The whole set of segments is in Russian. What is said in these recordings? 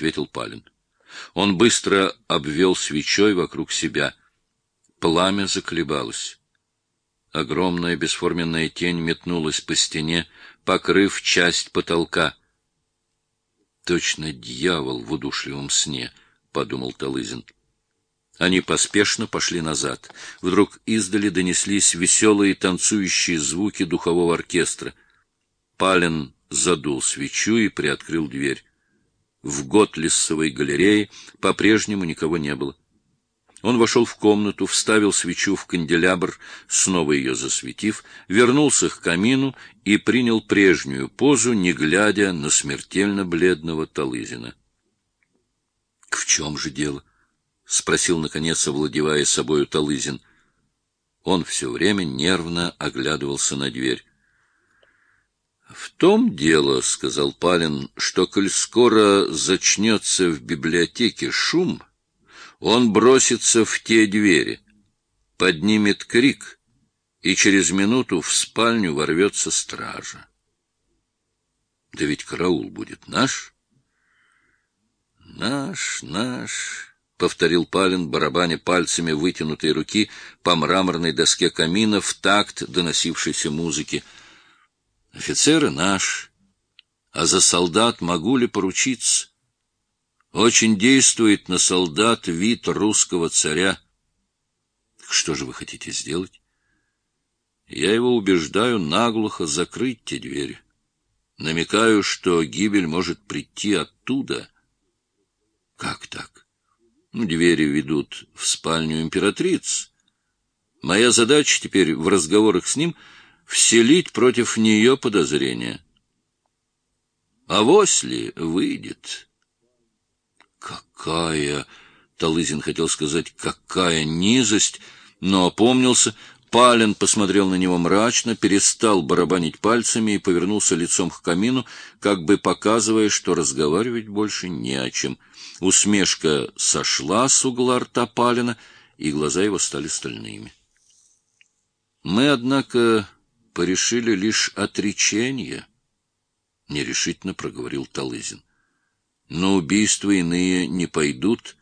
ответил Палин. Он быстро обвел свечой вокруг себя. Пламя заколебалось. Огромная бесформенная тень метнулась по стене, покрыв часть потолка. Точно дьявол в удушливом сне, подумал Талызин. Они поспешно пошли назад. Вдруг издали донеслись веселые танцующие звуки духового оркестра. Палин задул свечу и приоткрыл дверь. В Готлиссовой галерее по-прежнему никого не было. Он вошел в комнату, вставил свечу в канделябр, снова ее засветив, вернулся к камину и принял прежнюю позу, не глядя на смертельно бледного Талызина. — В чем же дело? — спросил, наконец, овладевая собою Талызин. Он все время нервно оглядывался на дверь. — В том дело, — сказал Палин, — что, коль скоро зачнется в библиотеке шум... Он бросится в те двери, поднимет крик, и через минуту в спальню ворвется стража. Да ведь караул будет наш. Наш, наш, — повторил Палин, барабаня пальцами вытянутой руки по мраморной доске камина в такт доносившейся музыки. Офицеры наш, а за солдат могу ли поручиться? Очень действует на солдат вид русского царя. Что же вы хотите сделать? Я его убеждаю наглухо закрыть те двери. Намекаю, что гибель может прийти оттуда. Как так? Ну, двери ведут в спальню императрицы. Моя задача теперь в разговорах с ним вселить против нее подозрения. А ли выйдет... Какая, Талызин хотел сказать, какая низость, но опомнился, Палин посмотрел на него мрачно, перестал барабанить пальцами и повернулся лицом к камину, как бы показывая, что разговаривать больше не о чем. Усмешка сошла с угла рта Палина, и глаза его стали стальными. Мы, однако, порешили лишь отречение, — нерешительно проговорил Талызин но убийства иные не пойдут.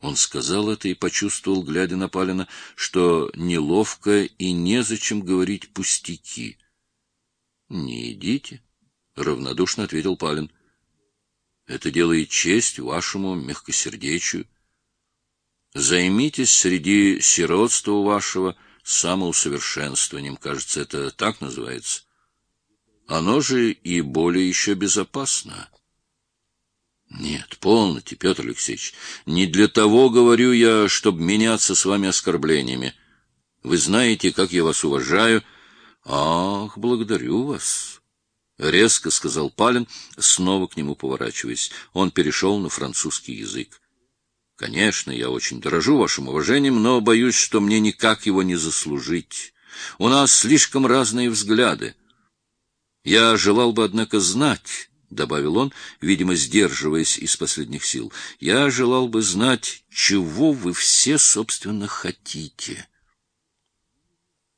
Он сказал это и почувствовал, глядя на Палина, что неловко и незачем говорить пустяки. — Не идите, — равнодушно ответил Палин. — Это делает честь вашему мягкосердечию. Займитесь среди сиротства вашего самоусовершенствованием, кажется, это так называется. Оно же и более еще безопасно. Нет, полноте, Петр Алексеевич. Не для того говорю я, чтобы меняться с вами оскорблениями. Вы знаете, как я вас уважаю. Ах, благодарю вас. Резко сказал Палин, снова к нему поворачиваясь. Он перешел на французский язык. Конечно, я очень дорожу вашим уважением, но боюсь, что мне никак его не заслужить. У нас слишком разные взгляды. Я желал бы, однако, знать — добавил он, видимо, сдерживаясь из последних сил, — я желал бы знать, чего вы все, собственно, хотите.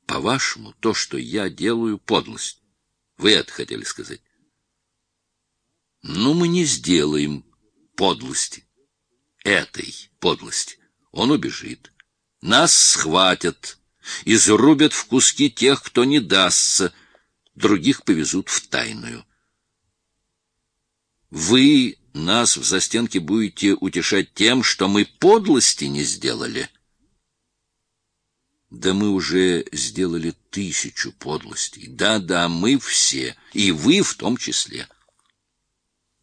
По-вашему, то, что я делаю, — подлость. Вы это хотели сказать. Но мы не сделаем подлости. Этой подлости. Он убежит. Нас схватят, изрубят в куски тех, кто не дастся, других повезут в тайную. Вы нас в застенке будете утешать тем, что мы подлости не сделали. Да мы уже сделали тысячу подлостей. Да-да, мы все, и вы в том числе.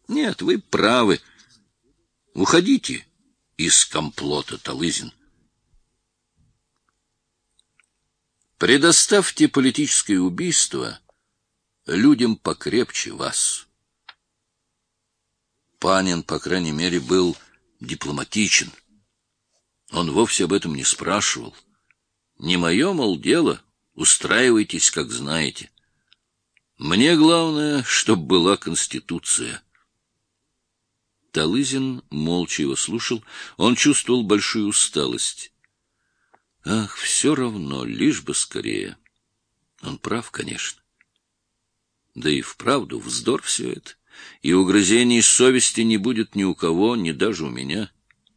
Нет, вы правы. Уходите из комплота, Талызин. Предоставьте политическое убийство людям покрепче вас. Панин, по крайней мере, был дипломатичен. Он вовсе об этом не спрашивал. Не мое, мол, дело, устраивайтесь, как знаете. Мне главное, чтоб была Конституция. Талызин молча его слушал. Он чувствовал большую усталость. Ах, все равно, лишь бы скорее. Он прав, конечно. Да и вправду вздор все это. и угрызений совести не будет ни у кого, ни даже у меня.